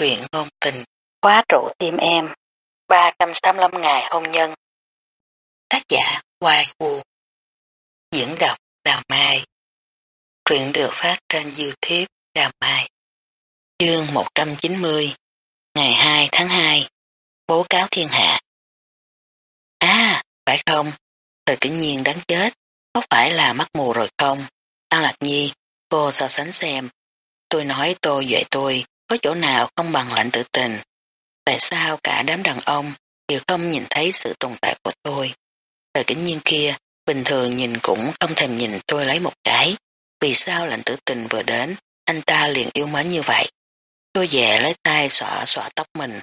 truyện ngôn tình, khóa trụ tim em, 385 ngày hôn nhân. Tác giả Hoài Vũ Diễn đọc Đào Mai Truyện được phát trên Youtube Đào Mai Chương 190 Ngày 2 tháng 2 Bố cáo thiên hạ À, phải không? Thời kính nhiên đáng chết, có phải là mắt mù rồi không? An Lạc Nhi, cô so sánh xem. Tôi nói tôi dạy tôi, có chỗ nào không bằng lạnh tự tình. Tại sao cả đám đàn ông đều không nhìn thấy sự tồn tại của tôi? Thời kính nhiên kia, bình thường nhìn cũng không thèm nhìn tôi lấy một cái. Vì sao lạnh tử tình vừa đến, anh ta liền yêu mến như vậy? Tôi về lấy tay xõa xõa tóc mình,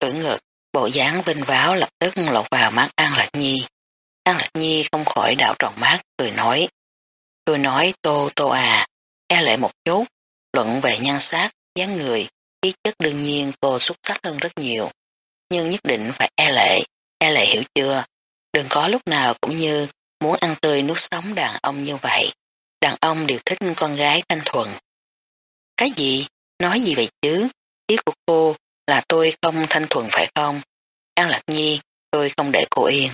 cử ngực, bộ dáng vinh váo lập tức lọt vào mắt An Lạc Nhi. An Lạc Nhi không khỏi đảo tròn mắt, cười nói. Tôi nói tô tô à, e lệ một chút, luận về nhan sắc, dáng người, khí chất đương nhiên cô xuất sắc hơn rất nhiều. Nhưng nhất định phải e lệ, e lệ hiểu chưa? Đừng có lúc nào cũng như muốn ăn tươi nuốt sống đàn ông như vậy. Đàn ông đều thích con gái thanh thuần. Cái gì? Nói gì vậy chứ? Ý của cô là tôi không thanh thuần phải không? An Lạc Nhi, tôi không để cô yên.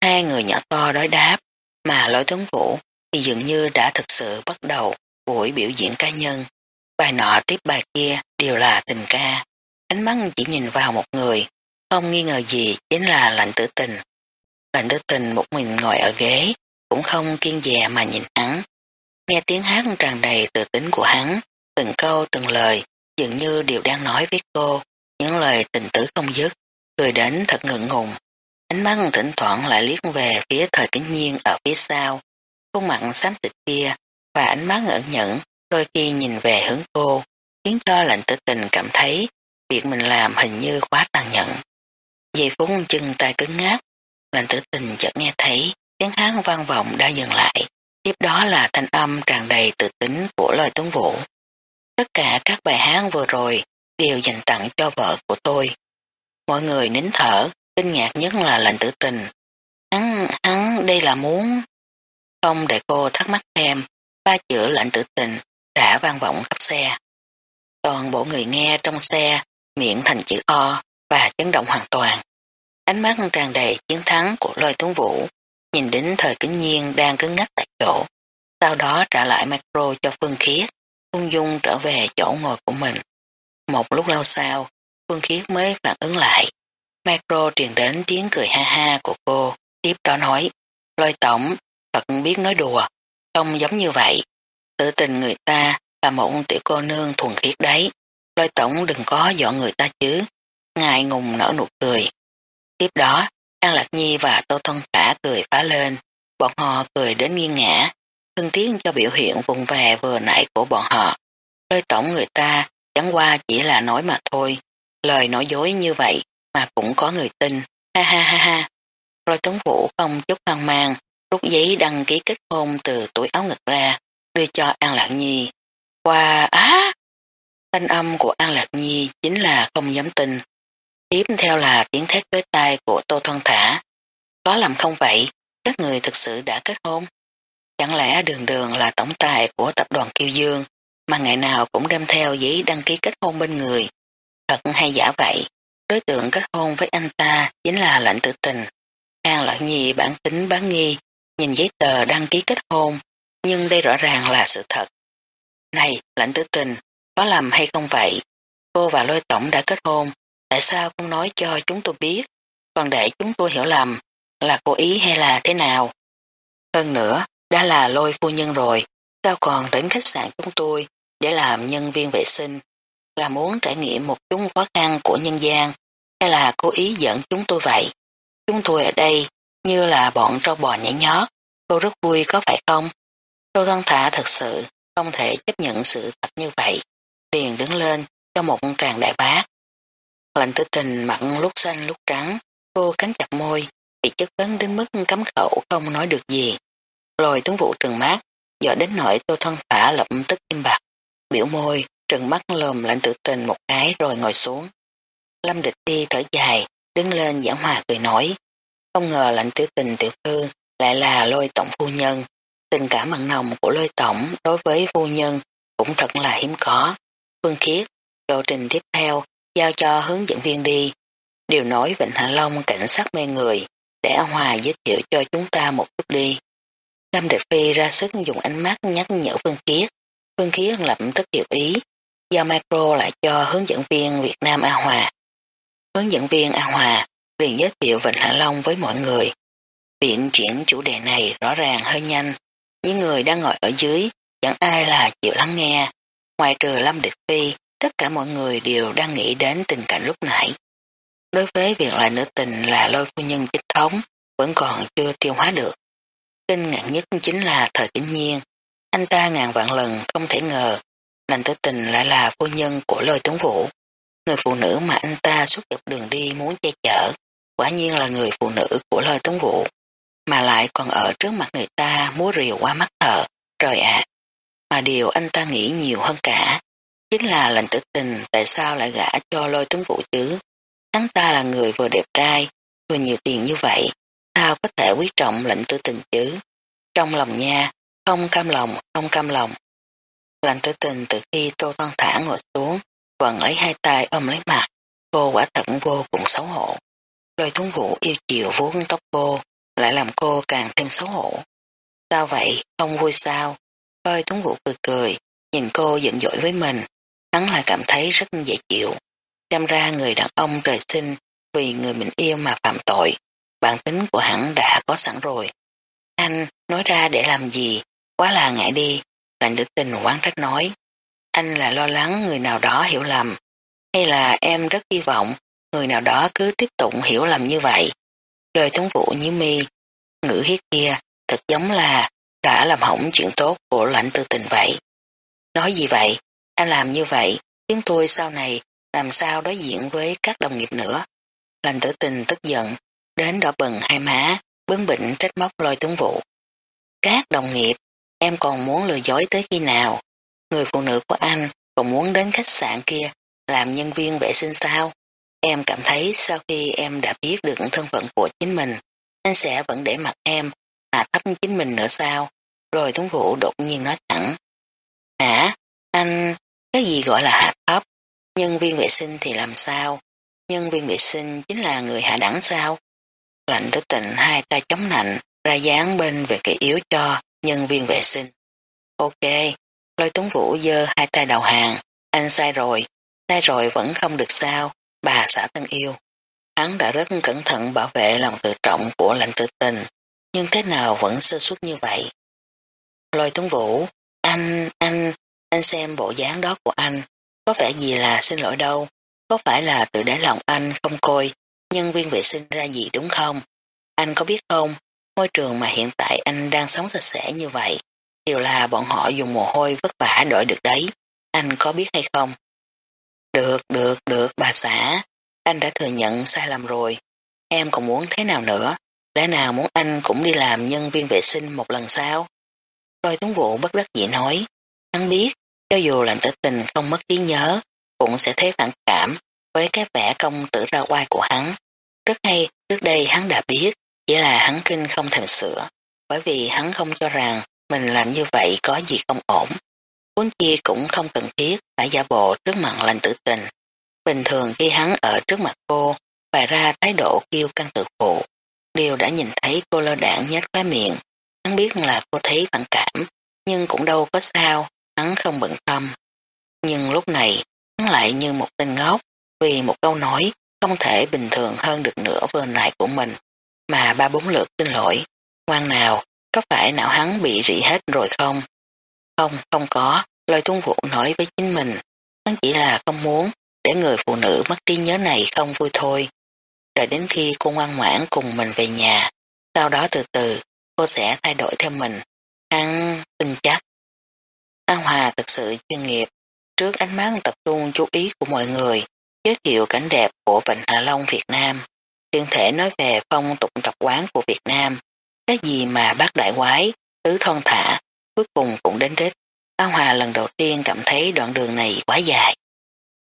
Hai người nhỏ to đối đáp, mà lối tuấn vũ thì dường như đã thực sự bắt đầu buổi biểu diễn cá nhân. Bài nọ tiếp bài kia đều là tình ca. Ánh mắt chỉ nhìn vào một người, không nghi ngờ gì chính là lạnh tử tình. Lạnh tử tình một mình ngồi ở ghế, cũng không kiên dè mà nhìn hắn. Nghe tiếng hát tràn đầy tự tính của hắn, từng câu từng lời, dường như đều đang nói với cô, những lời tình tử không dứt, cười đến thật ngượng ngùng. Ánh mắt thỉnh thoảng lại liếc về phía thời kính nhiên ở phía sau, khuôn mặt xám xịt kia, và ánh mắt ẩn nhẫn đôi khi nhìn về hướng cô, khiến cho lạnh tử tình cảm thấy việc mình làm hình như quá tàn nhẫn. Giây phút chân tay cứng ngáp, lạnh tử tình chợt nghe thấy tiếng hát vang vọng đã dừng lại, tiếp đó là thanh âm tràn đầy tự tính của lời tuấn vũ. Tất cả các bài hát vừa rồi đều dành tặng cho vợ của tôi. Mọi người nín thở, kinh ngạc nhất là lạnh tử tình. Hắn, hắn đây là muốn... Không để cô thắc mắc thêm, ba chữ lạnh tử tình đã vang vọng khắp xe. Toàn bộ người nghe trong xe miệng thành chữ O và chấn động hoàn toàn. Ánh mắt tràn đầy chiến thắng của lôi tuấn vũ, nhìn đến thời kính nhiên đang cứng ngắt tại chỗ. Sau đó trả lại micro cho Phương Khiết, ung dung trở về chỗ ngồi của mình. Một lúc lâu sau, Phương Khiết mới phản ứng lại. Micro truyền đến tiếng cười ha ha của cô, tiếp đó nói, lôi tổng, thật biết nói đùa, không giống như vậy. Tự tình người ta là một tiểu cô nương thuần khiết đấy. Lôi tổng đừng có dọn người ta chứ. Ngài ngùng nở nụ cười. Tiếp đó, An Lạc Nhi và Tô Thông Khả cười phá lên. Bọn họ cười đến nghiêng ngã. thương tiếng cho biểu hiện vùng về vừa nãy của bọn họ. Lôi tổng người ta chẳng qua chỉ là nói mà thôi. Lời nói dối như vậy mà cũng có người tin. Ha ha ha ha. Lôi tổng vũ không chút hoang mang, rút giấy đăng ký kết hôn từ túi áo ngực ra, đưa cho An Lạc Nhi. Qua á! Thanh âm của An Lạc Nhi chính là không dám tin. Tiếp theo là tiếng thét với tai của Tô Thân Thả. Có làm không vậy? Các người thực sự đã kết hôn? Chẳng lẽ đường đường là tổng tài của tập đoàn Kiêu Dương mà ngày nào cũng đem theo giấy đăng ký kết hôn bên người? Thật hay giả vậy? Đối tượng kết hôn với anh ta chính là lệnh tự tình. An Lạc Nhi bản tính bán nghi, nhìn giấy tờ đăng ký kết hôn, nhưng đây rõ ràng là sự thật. Này, lãnh tử tình, có làm hay không vậy? Cô và lôi tổng đã kết hôn, tại sao không nói cho chúng tôi biết, còn để chúng tôi hiểu lầm, là cố ý hay là thế nào? Hơn nữa, đã là lôi phu nhân rồi, sao còn đến khách sạn chúng tôi để làm nhân viên vệ sinh, là muốn trải nghiệm một chút khó khăn của nhân gian, hay là cố ý dẫn chúng tôi vậy? Chúng tôi ở đây như là bọn trâu bò nhảy nhót, cô rất vui có phải không? Tô Thân Thả thật sự không thể chấp nhận sự thật như vậy, liền đứng lên cho một tràng đại bác. Lạnh tử tình mặn lúc xanh lúc trắng, cô cắn chặt môi, bị chất vấn đến mức cấm khẩu không nói được gì. Lồi tướng vụ trừng mắt, dọa đến nỗi Tô Thân Thả lập tức im bặt, biểu môi, trừng mắt lồm lạnh tử tình một cái rồi ngồi xuống. Lâm địch đi thở dài, đứng lên giảng hòa cười nói, không ngờ lạnh tiểu tình tiểu thư lại là lôi tổng phu nhân. Tình cảm mặn nồng của lôi tổng đối với vô nhân cũng thật là hiếm có. Phương Khiết, lộ trình tiếp theo giao cho hướng dẫn viên đi. Điều nói Vịnh Hạ Long cảnh sát mê người, để Hòa giới thiệu cho chúng ta một chút đi. Lâm Địch Phi ra sức dùng ánh mắt nhắc nhở Phương Khiết. Phương Khiết lập tức hiểu ý, giao micro lại cho hướng dẫn viên Việt Nam a Hòa. Hướng dẫn viên a Hòa liền giới thiệu Vịnh Hạ Long với mọi người. Viện chuyển chủ đề này rõ ràng hơi nhanh, những người đang ngồi ở dưới chẳng ai là chịu lắng nghe. Ngoài trừ Lâm Địch Phi, tất cả mọi người đều đang nghĩ đến tình cảnh lúc nãy. Đối với việc lại nữ tình là lôi phu nhân chính thống, vẫn còn chưa tiêu hóa được. Kinh ngạc nhất chính là thời kính nhiên. Anh ta ngàn vạn lần không thể ngờ lành tử tình lại là phu nhân của lôi tướng vũ. Người phụ nữ mà anh ta suốt dọc đường đi muốn che chở, quả nhiên là người phụ nữ của lôi tướng vũ, mà lại còn ở trước mặt người ta múa rìu qua mắt thở, trời ạ. Mà điều anh ta nghĩ nhiều hơn cả, chính là lệnh tử tình tại sao lại gả cho lôi tướng vũ chứ. Hắn ta là người vừa đẹp trai, vừa nhiều tiền như vậy, sao có thể quý trọng lệnh tử tình chứ? Trong lòng nha, không cam lòng, không cam lòng. Lệnh tử tình từ khi tô toan thả ngồi xuống, vẫn lấy hai tay ôm lấy mặt, cô quả thật vô cùng xấu hổ. Lôi Tuấn vũ yêu chiều vuốt tóc cô, lại làm cô càng thêm xấu hổ. Sao vậy, không vui sao? Coi Tuấn vũ cười cười, nhìn cô giận dỗi với mình, hắn lại cảm thấy rất dễ chịu. Xem ra người đàn ông trời sinh vì người mình yêu mà phạm tội, bản tính của hắn đã có sẵn rồi. Anh nói ra để làm gì, quá là ngại đi, lạnh tử tình quán trách nói. Anh là lo lắng người nào đó hiểu lầm, hay là em rất hy vọng người nào đó cứ tiếp tục hiểu lầm như vậy. Lời tuấn vũ như mi, ngữ hiết kia thật giống là đã làm hỏng chuyện tốt của lãnh tư tình vậy. Nói gì vậy, anh làm như vậy tiếng tôi sau này làm sao đối diện với các đồng nghiệp nữa. lãnh tử tình tức giận, đến đỏ bừng hai má, bướng bỉnh trách móc lôi tướng vụ. Các đồng nghiệp, em còn muốn lừa dối tới khi nào? Người phụ nữ của anh còn muốn đến khách sạn kia làm nhân viên vệ sinh sao? Em cảm thấy sau khi em đã biết được thân phận của chính mình, anh sẽ vẫn để mặt em mà thấp chính mình nữa sao? Rồi tuấn vũ đột nhiên nói thẳng. Hả? Anh, cái gì gọi là hạ thấp? Nhân viên vệ sinh thì làm sao? Nhân viên vệ sinh chính là người hạ đẳng sao? Lạnh tới tịnh hai tay chống nạnh, ra dáng bên về kẻ yếu cho nhân viên vệ sinh. Ok, lôi tuấn vũ dơ hai tay đầu hàng, anh sai rồi, sai rồi vẫn không được sao, bà xã thân yêu. Hắn đã rất cẩn thận bảo vệ lòng tự trọng của lạnh tử tình, nhưng thế nào vẫn sơ suất như vậy. Lôi tuấn vũ, anh, anh, anh xem bộ dáng đó của anh, có vẻ gì là xin lỗi đâu, có phải là tự đáy lòng anh không coi nhân viên vệ sinh ra gì đúng không? Anh có biết không, môi trường mà hiện tại anh đang sống sạch sẽ như vậy, đều là bọn họ dùng mồ hôi vất vả đổi được đấy, anh có biết hay không? Được, được, được bà xã, anh đã thừa nhận sai lầm rồi, em còn muốn thế nào nữa, lẽ nào muốn anh cũng đi làm nhân viên vệ sinh một lần sao? Rồi tuấn vụ bất đắc dĩ nói, hắn biết cho dù lạnh tử tình không mất trí nhớ, cũng sẽ thấy phản cảm với cái vẻ công tử ra oai của hắn. Rất hay, trước đây hắn đã biết, chỉ là hắn kinh không thèm sửa, bởi vì hắn không cho rằng mình làm như vậy có gì không ổn. Cuốn chi cũng không cần thiết phải giả bộ trước mặt lành tử tình. Bình thường khi hắn ở trước mặt cô, bày ra thái độ kiêu căng tự phụ, đều đã nhìn thấy cô lơ đảng nhếch khóe miệng. Hắn biết là cô thấy phản cảm, nhưng cũng đâu có sao, hắn không bận tâm. Nhưng lúc này, hắn lại như một tên ngốc, vì một câu nói không thể bình thường hơn được nữa vừa nãy của mình, mà ba bốn lượt xin lỗi. Ngoan nào, có phải não hắn bị rỉ hết rồi không? Không, không có, lời tuân vụ nói với chính mình. Hắn chỉ là không muốn để người phụ nữ mất trí nhớ này không vui thôi. Đợi đến khi cô ngoan ngoãn cùng mình về nhà, sau đó từ từ cô sẽ thay đổi theo mình. Hắn tin chắc. An Hòa thực sự chuyên nghiệp, trước ánh mắt tập trung chú ý của mọi người, giới thiệu cảnh đẹp của Vịnh Hạ Long Việt Nam. Tiện thể nói về phong tục tập quán của Việt Nam, cái gì mà bác đại quái, tứ thon thả, cuối cùng cũng đến đích. An Hòa lần đầu tiên cảm thấy đoạn đường này quá dài.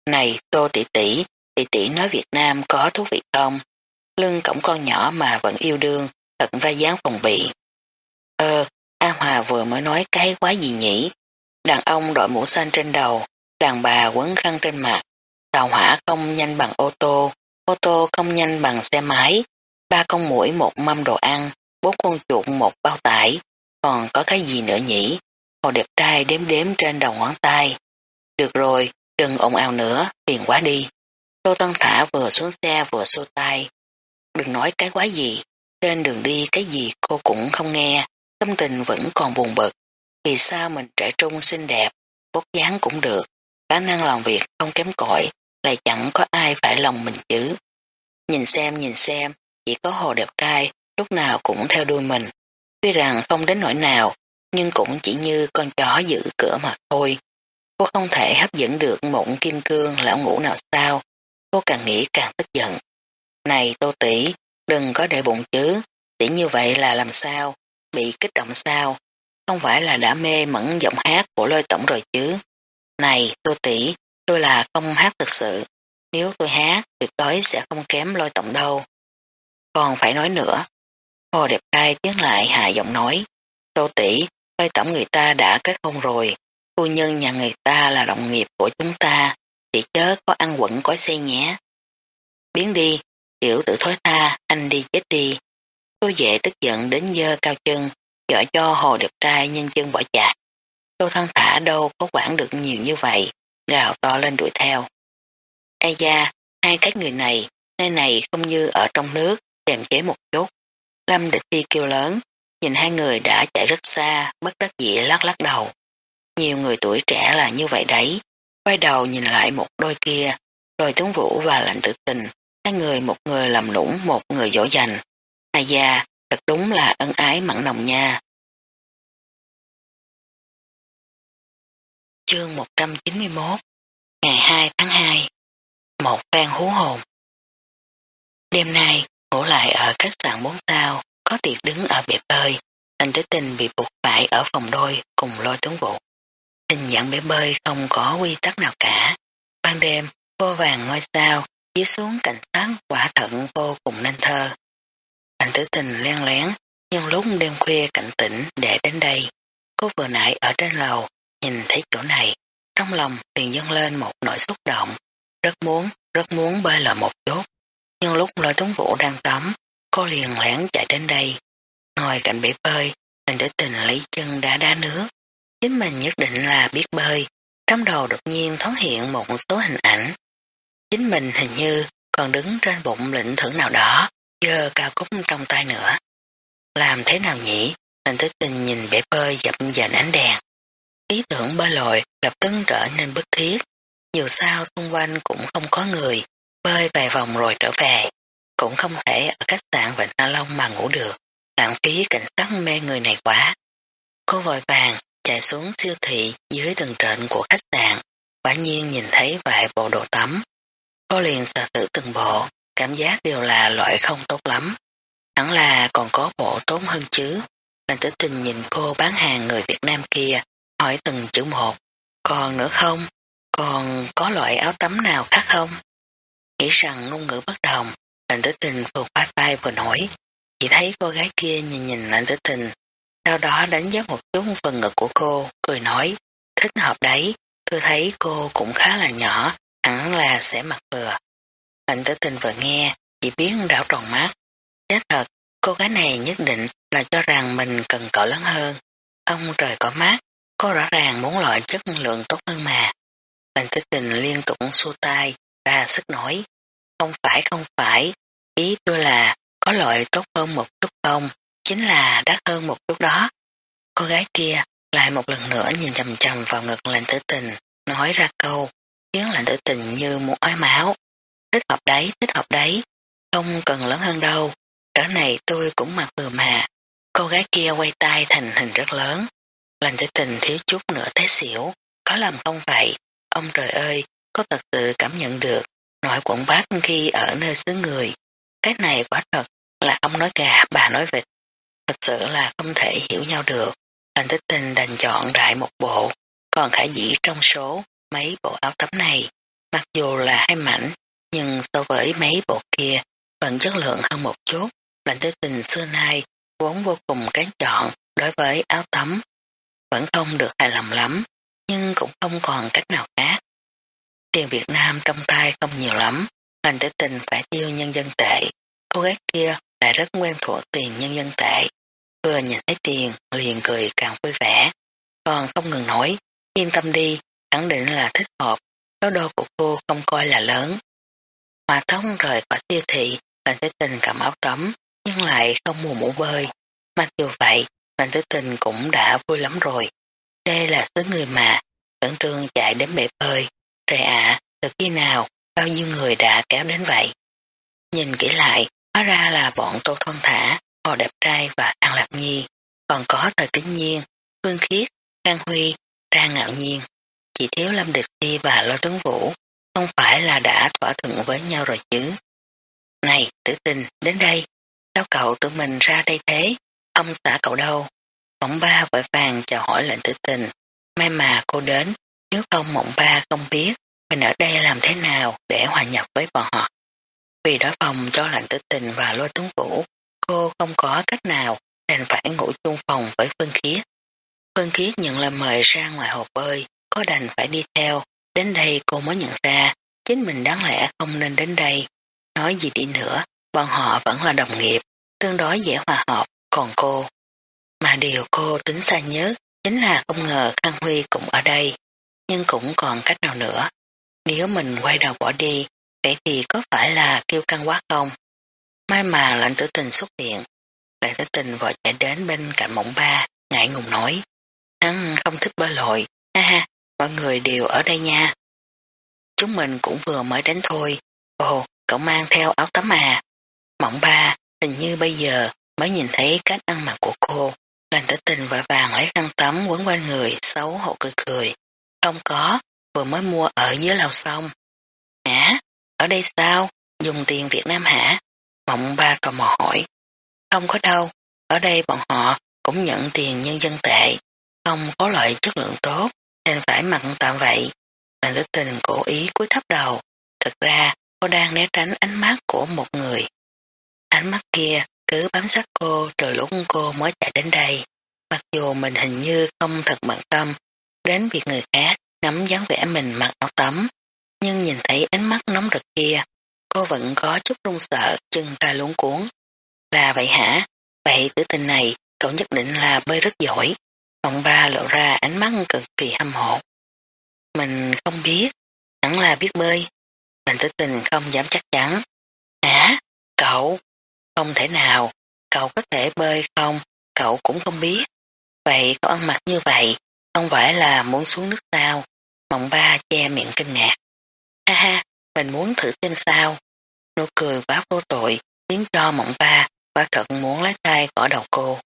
Này, Tô tỷ tỷ, tỷ tỷ nói Việt Nam có thú vị không? Lưng cổng con nhỏ mà vẫn yêu đương, thật ra dáng phòng bị. Ơ, A Hòa vừa mới nói cái quá gì nhỉ? Đàn ông đội mũ xanh trên đầu, đàn bà quấn khăn trên mặt, tàu hỏa không nhanh bằng ô tô, ô tô không nhanh bằng xe máy, ba con mũi một mâm đồ ăn, bốn con chuột một bao tải, còn có cái gì nữa nhỉ? Hồ đẹp trai đếm đếm trên đầu ngón tay. Được rồi, đừng ồn ào nữa, phiền quá đi. Tô Tân Thả vừa xuống xe vừa xô tay. Đừng nói cái quá gì, trên đường đi cái gì cô cũng không nghe, tâm tình vẫn còn buồn bực. Vì sao mình trẻ trung xinh đẹp, bốc dáng cũng được, khả năng làm việc không kém cỏi, lại chẳng có ai phải lòng mình chứ. Nhìn xem nhìn xem, chỉ có hồ đẹp trai, lúc nào cũng theo đuôi mình. Tuy rằng không đến nỗi nào, nhưng cũng chỉ như con chó giữ cửa mà thôi. Cô không thể hấp dẫn được một kim cương lão ngủ nào sao. Cô càng nghĩ càng tức giận. Này tô tỷ, đừng có để bụng chứ, tỷ như vậy là làm sao, bị kích động sao, không phải là đã mê mẫn giọng hát của lôi tổng rồi chứ. Này tô tỷ, tôi là không hát thực sự, nếu tôi hát tuyệt đối sẽ không kém lôi tổng đâu. Còn phải nói nữa, hồ đẹp trai tiếng lại hạ giọng nói, tô tỷ, lôi tổng người ta đã kết hôn rồi, phu nhân nhà người ta là đồng nghiệp của chúng ta, thì chớ có ăn quẩn có xe nhé. Biến đi, tiểu tử thối tha, anh đi chết đi. Cô dễ tức giận đến dơ cao chân, dở cho hồ đẹp trai nhân chân bỏ chạy. Tô thân thả đâu có quản được nhiều như vậy, gào to lên đuổi theo. Ây da, hai cái người này, nơi này không như ở trong nước, đèm chế một chút. Lâm địch phi kêu lớn, nhìn hai người đã chạy rất xa, bất đắc dĩ lắc lắc đầu. Nhiều người tuổi trẻ là như vậy đấy, quay đầu nhìn lại một đôi kia, đôi tướng vũ và lạnh tử tình, hai người một người làm nũng một người dỗ dành. Ai da, thật đúng là ân ái mặn nồng nha. Chương 191 Ngày 2 tháng 2 Một phan hú hồn Đêm nay, ngủ lại ở khách sạn 4 sao, có tiệc đứng ở bể bơi. Anh tới tình bị buộc phải ở phòng đôi cùng lôi tướng vụ. Hình dạng bể bơi không có quy tắc nào cả. Ban đêm, vô vàng ngôi sao, dưới xuống cảnh sát quả thận vô cùng nên thơ. Anh tử tình len lén, nhưng lúc đêm khuya cảnh tỉnh để đến đây. Cô vừa nãy ở trên lầu, nhìn thấy chỗ này, trong lòng liền dâng lên một nỗi xúc động, rất muốn, rất muốn bơi lội một chút. Nhưng lúc lôi tuấn vũ đang tắm, cô liền lén chạy đến đây. Ngồi cạnh bể bơi, anh tử tình lấy chân đá đá nước. Chính mình nhất định là biết bơi, trong đầu đột nhiên thoáng hiện một số hình ảnh. Chính mình hình như còn đứng trên bụng lĩnh thưởng nào đó, dơ cao cúc trong tay nữa. Làm thế nào nhỉ? Hình tích tình nhìn bể bơi dập dành ánh đèn. Ý tưởng bơi lội lập tức trở nên bức thiết. Dù sao xung quanh cũng không có người, bơi vài vòng rồi trở về. Cũng không thể ở khách sạn Vịnh Hạ Long mà ngủ được. Lãng phí cảnh sát mê người này quá. Cô vội vàng chạy xuống siêu thị dưới tầng trệt của khách sạn, quả nhiên nhìn thấy vài bộ đồ tắm. Cô liền sợ tử từng bộ, cảm giác đều là loại không tốt lắm. Hẳn là còn có bộ tốt hơn chứ. Lành tử tình nhìn cô bán hàng người Việt Nam kia, hỏi từng chữ một. Còn nữa không? Còn có loại áo tắm nào khác không? Nghĩ rằng ngôn ngữ bất đồng, lành tử tình vừa khoa tay vừa nổi. Chỉ thấy cô gái kia nhìn nhìn lành tử tình, sau đó đánh giá một chút phần ngực của cô, cười nói, thích hợp đấy, tôi thấy cô cũng khá là nhỏ, hẳn là sẽ mặc vừa. Lệnh tử tình vừa nghe, chỉ biết đảo tròn mắt. Chết thật, cô gái này nhất định là cho rằng mình cần cỡ lớn hơn. Ông trời có mắt, cô rõ ràng muốn loại chất lượng tốt hơn mà. Lệnh tử tình liên tục xua tay, ra sức nói. Không phải không phải, ý tôi là có loại tốt hơn một chút không, chính là đắt hơn một chút đó. Cô gái kia lại một lần nữa nhìn chầm chầm vào ngực lệnh tử tình, nói ra câu, khiến lệnh tử tình như một ói máu. Thích hợp đấy, thích hợp đấy, không cần lớn hơn đâu, cỡ này tôi cũng mặc vừa mà. Cô gái kia quay tay thành hình rất lớn, lệnh tử tình thiếu chút nữa té xỉu, có làm không vậy, ông trời ơi, có thật sự cảm nhận được nỗi quẩn bát khi ở nơi xứ người. Cái này quả thật là ông nói gà, bà nói vịt. Thật sự là không thể hiểu nhau được. Lành tích tình đành chọn đại một bộ, còn khả dĩ trong số mấy bộ áo tắm này. Mặc dù là hai mảnh, nhưng so với mấy bộ kia vẫn chất lượng hơn một chút. Lành tích tình xưa nay vốn vô cùng kén chọn đối với áo tắm. Vẫn không được hài lòng lắm, nhưng cũng không còn cách nào khác. Tiền Việt Nam trong tay không nhiều lắm, lành tử tình phải tiêu nhân dân tệ. Cô gái kia lại rất quen thuộc tiền nhân dân tệ. Vừa nhìn thấy tiền liền cười càng vui vẻ. Còn không ngừng nói, yên tâm đi, khẳng định là thích hợp, số đô của cô không coi là lớn. Hòa thông rời khỏi siêu thị, Mạnh tử tình cầm áo tắm, nhưng lại không mua mũ bơi. Mặc dù vậy, Mạnh tử tình cũng đã vui lắm rồi. Đây là số người mà, cẩn trương chạy đến bể bơi. Trời ạ, từ khi nào, bao nhiêu người đã kéo đến vậy? Nhìn kỹ lại, hóa ra là bọn Tô Thoan Thả, Hồ Đẹp Trai và An Lạc Nhi, còn có Thời Kính Nhiên, Phương Khiết, Khang Huy, Ra Ngạo Nhiên. Chỉ thiếu Lâm Địch Phi và Lôi Tuấn Vũ, không phải là đã thỏa thuận với nhau rồi chứ. Này, tử tình, đến đây, sao cậu tự mình ra đây thế? Ông xã cậu đâu? Mộng ba vội vàng chào hỏi lệnh tử tình. May mà cô đến, nếu không mộng ba không biết mình ở đây làm thế nào để hòa nhập với bọn họ. Vì đối phòng cho lạnh tử tình và lôi tướng vũ, cô không có cách nào đành phải ngủ chung phòng với Phương Khiết. Phương Khiết nhận lời mời ra ngoài hồ bơi, có đành phải đi theo. Đến đây cô mới nhận ra, chính mình đáng lẽ không nên đến đây. Nói gì đi nữa, bọn họ vẫn là đồng nghiệp, tương đối dễ hòa hợp, còn cô. Mà điều cô tính xa nhớ chính là không ngờ Khang Huy cũng ở đây, nhưng cũng còn cách nào nữa. Nếu mình quay đầu bỏ đi, vậy thì có phải là kêu căng quá không? Mai mà lệnh tử tình xuất hiện, lệnh tử tình vội chạy đến bên cạnh mộng ba, ngại ngùng nói. Hắn không thích bơi lội, ha ha, mọi người đều ở đây nha. Chúng mình cũng vừa mới đến thôi, ồ, cậu mang theo áo tắm à. Mộng ba, hình như bây giờ mới nhìn thấy cách ăn mặc của cô. Lành tử tình vội vàng lấy khăn tắm quấn quanh người, xấu hổ cười cười. Không có, vừa mới mua ở dưới lầu xong. Ở đây sao? Dùng tiền Việt Nam hả? Mộng ba tò mò hỏi. Không có đâu, ở đây bọn họ cũng nhận tiền nhân dân tệ, không có loại chất lượng tốt, nên phải mặn tạm vậy. Mạnh tử tình cố ý cúi thấp đầu. Thực ra, cô đang né tránh ánh mắt của một người. Ánh mắt kia cứ bám sát cô từ lúc cô mới chạy đến đây. Mặc dù mình hình như không thật bận tâm đến việc người khác ngắm dáng vẻ mình mặc áo tắm, nhưng nhìn thấy ánh mắt nóng rực kia, cô vẫn có chút run sợ, chân ta luống cuốn. Là vậy hả? Vậy tử tình này, cậu nhất định là bơi rất giỏi. Ông ba lộ ra ánh mắt cực kỳ hâm mộ. Mình không biết, hẳn là biết bơi. Mình tử tình không dám chắc chắn. Hả? Cậu? Không thể nào, cậu có thể bơi không, cậu cũng không biết. Vậy cậu ăn mặc như vậy, không phải là muốn xuống nước sao? Mộng ba che miệng kinh ngạc a ha, mình muốn thử xem sao. Nụ cười quá vô tội, khiến cho mộng ba quả thật muốn lấy tay gõ đầu cô.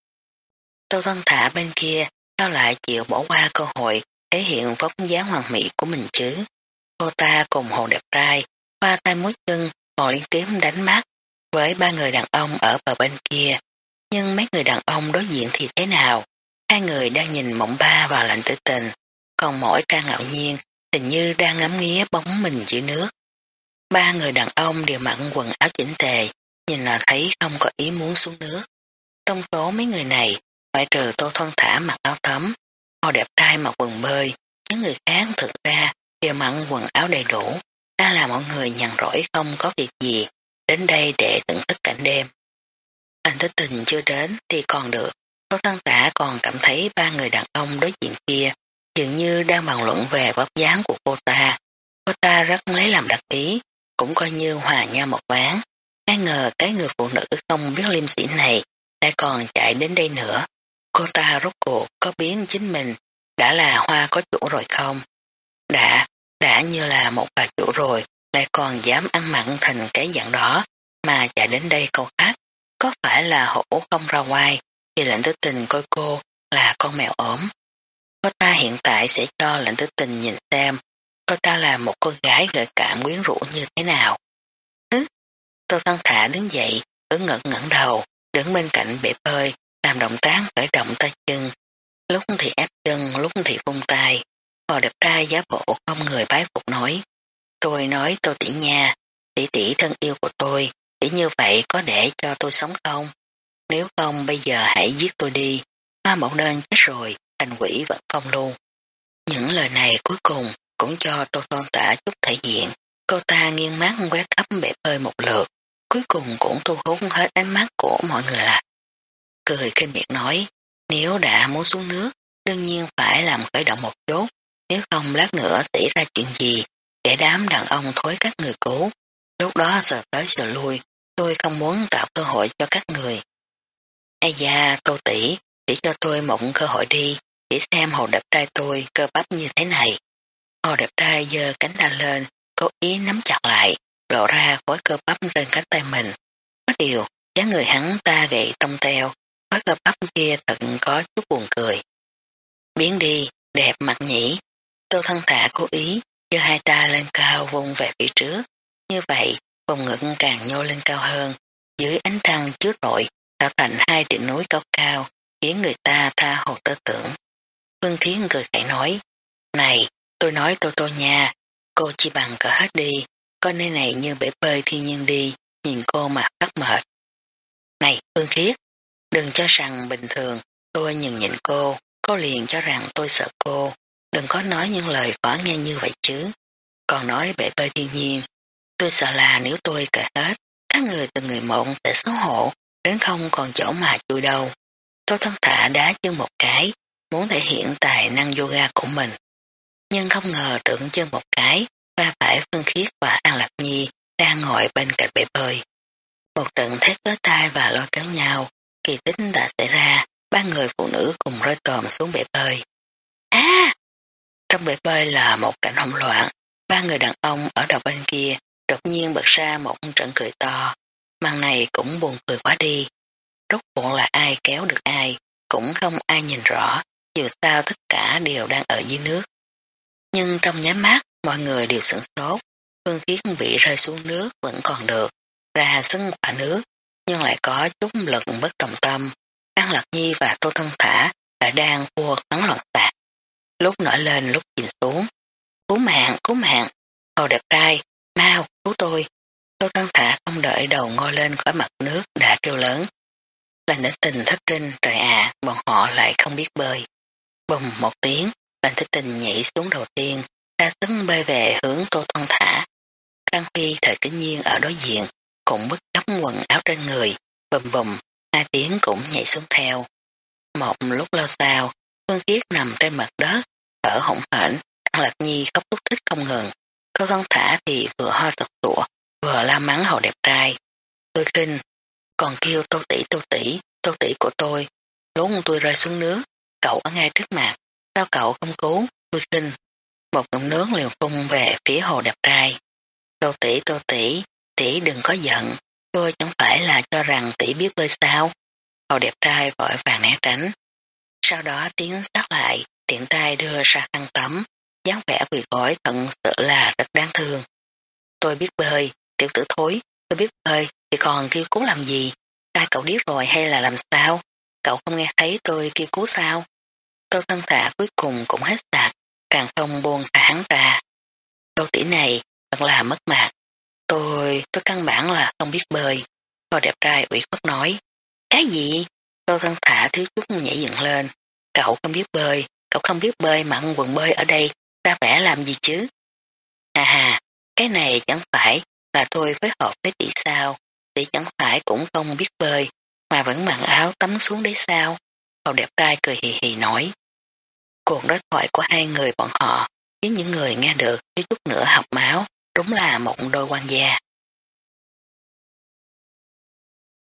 Tô thân thả bên kia, sao lại chịu bỏ qua cơ hội thể hiện vóc dáng hoàn mỹ của mình chứ? Cô ta cùng hồ đẹp trai, hoa tay mối chân, còn liên tiếp đánh mắt với ba người đàn ông ở bờ bên kia. Nhưng mấy người đàn ông đối diện thì thế nào? Hai người đang nhìn mộng ba và lạnh tử tình, còn mỗi trang ngạo nhiên hình như đang ngắm nghía bóng mình dưới nước. Ba người đàn ông đều mặc quần áo chỉnh tề, nhìn là thấy không có ý muốn xuống nước. Trong số mấy người này, ngoại trừ tô thân thả mặc áo tắm, họ đẹp trai mặc quần bơi, những người khác thực ra đều mặc quần áo đầy đủ, đã là mọi người nhằn rỗi không có việc gì, đến đây để tận thức cảnh đêm. Anh thích tình chưa đến thì còn được, Tô Thân thả còn cảm thấy ba người đàn ông đối diện kia dường như đang bàn luận về vóc dáng của cô ta. Cô ta rất lấy làm đặc ý, cũng coi như hòa nhau một ván. Ai ngờ cái người phụ nữ không biết liêm sĩ này lại còn chạy đến đây nữa. Cô ta rốt cuộc có biến chính mình đã là hoa có chủ rồi không? Đã, đã như là một bà chủ rồi, lại còn dám ăn mặn thành cái dạng đó mà chạy đến đây câu hát. Có phải là hổ không ra ngoài thì lệnh tử tình coi cô là con mèo ốm. Cô ta hiện tại sẽ cho lệnh tử tình nhìn xem cô ta là một cô gái gợi cảm quyến rũ như thế nào. Hứ, tô thân thả đứng dậy, ứng ngẩn ngẩn đầu, đứng bên cạnh bể bơi, làm động tác khởi động tay chân. Lúc thì ép chân, lúc thì vung tay. Họ đẹp trai giá bộ không người bái phục nói. Tôi nói tôi tỷ nha, tỷ tỷ thân yêu của tôi, tỷ như vậy có để cho tôi sống không? Nếu không bây giờ hãy giết tôi đi, hoa mẫu đơn chết rồi, thành quỷ vẫn phong luôn. Những lời này cuối cùng cũng cho Tô Tôn Tả chút thể diện. Cô ta nghiêng mắt quét khắp bể bơi một lượt, cuối cùng cũng thu hút hết ánh mắt của mọi người lại. Cười khinh miệng nói, nếu đã muốn xuống nước, đương nhiên phải làm khởi động một chút, nếu không lát nữa xảy ra chuyện gì, để đám đàn ông thối các người cứu. Lúc đó sợ tới sợ lui, tôi không muốn tạo cơ hội cho các người. Ây da, tô tỷ, chỉ cho tôi một cơ hội đi, chỉ xem hồ đẹp trai tôi cơ bắp như thế này. Hồ đẹp trai giơ cánh tay lên, cố ý nắm chặt lại, lộ ra khối cơ bắp trên cánh tay mình. Có điều, dáng người hắn ta gậy tông teo, khối cơ bắp kia thật có chút buồn cười. Biến đi, đẹp mặt nhỉ. Tô thân thả cố ý, giơ hai ta lên cao vung về phía trước. Như vậy, vùng ngực càng nhô lên cao hơn, dưới ánh trăng chứa rọi, tạo thành hai đỉnh núi cao cao, khiến người ta tha hồ tơ tưởng. Phương Thiến cười khẩy nói, này, tôi nói tô tô nha, cô chỉ bằng cỡ hết đi, coi nơi này như bể bơi thiên nhiên đi, nhìn cô mà phát mệt. Này, Phương Thiết, đừng cho rằng bình thường tôi nhìn nhịn cô, cô liền cho rằng tôi sợ cô, đừng có nói những lời khó nghe như vậy chứ. Còn nói bể bơi thiên nhiên, tôi sợ là nếu tôi kể hết, các người từ người mộng sẽ xấu hổ, đến không còn chỗ mà chui đâu. Tôi thân thả đá chân một cái, muốn thể hiện tài năng yoga của mình. Nhưng không ngờ trưởng chân một cái, và phải phân khiết và An Lạc Nhi đang ngồi bên cạnh bể bơi. Một trận thét với tai và lôi kéo nhau, kỳ tích đã xảy ra, ba người phụ nữ cùng rơi tòm xuống bể bơi. À! Trong bể bơi là một cảnh hỗn loạn, ba người đàn ông ở đầu bên kia đột nhiên bật ra một trận cười to. Màn này cũng buồn cười quá đi. Rốt cuộc là ai kéo được ai, cũng không ai nhìn rõ, dù sao tất cả đều đang ở dưới nước. Nhưng trong nháy mắt, mọi người đều sửng sốt, phương khiết bị rơi xuống nước vẫn còn được, ra sưng quả nước, nhưng lại có chút lực bất đồng tâm. An Lạc Nhi và Tô Thân Thả đã đang vua bắn loạn tạc. Lúc nổi lên lúc chìm xuống. Cứu mạng, cứu mạng, hồ đẹp trai, mau, cứu tôi. Tô Thân Thả không đợi đầu ngôi lên khỏi mặt nước đã kêu lớn. là nể tình thất kinh, trời à, bọn họ lại không biết bơi. Bùng một tiếng, lệnh thích tình nhảy xuống đầu tiên, ra tấn bơi về hướng Tô Thân Thả. đăng Phi thời kính nhiên ở đối diện, cũng bức chấp quần áo trên người, bùm bùm, hai tiếng cũng nhảy xuống theo. Một lúc lâu sau, Phương Kiết nằm trên mặt đất, ở hỗn hển, An Lạc Nhi khóc thúc thích không ngừng. Cô con thả thì vừa ho sật tụa, vừa la mắng hậu đẹp trai. Tôi kinh, còn kêu tô tỷ tô tỷ, tô tỷ của tôi. Lúc tôi rơi xuống nước, cậu ở ngay trước mặt, sao cậu không cứu, tôi xin. Một ngụm nước liền phun về phía hồ đẹp trai. Tô tỷ tô tỷ, tỷ đừng có giận, tôi chẳng phải là cho rằng tỷ biết bơi sao. Hồ đẹp trai vội vàng né tránh. Sau đó tiến sát lại, tiện tay đưa ra khăn tắm, dáng vẻ quỳ gối thận sự là rất đáng thương. Tôi biết bơi, tiểu tử thối, tôi biết bơi, thì còn kêu cứu làm gì? Tai cậu điếc rồi hay là làm sao? Cậu không nghe thấy tôi kêu cứu sao? Tôi thân thả cuối cùng cũng hết sạc, càng không buông thả hắn ta. Câu tỷ này thật là mất mặt. Tôi, tôi căn bản là không biết bơi. Cô đẹp trai ủy khuất nói. Cái gì? Tôi thân thả thiếu chút nhảy dựng lên. Cậu không biết bơi, cậu không biết bơi mà ăn quần bơi ở đây, ra vẻ làm gì chứ? À hà, cái này chẳng phải là tôi phối hợp với tỷ sao, tỷ chẳng phải cũng không biết bơi, mà vẫn mặc áo tắm xuống đấy sao? Cậu đẹp trai cười hì hì nói. Cuộc đối thoại của hai người bọn họ khiến những người nghe được thiếu chút nữa học máu, đúng là một đôi quan gia.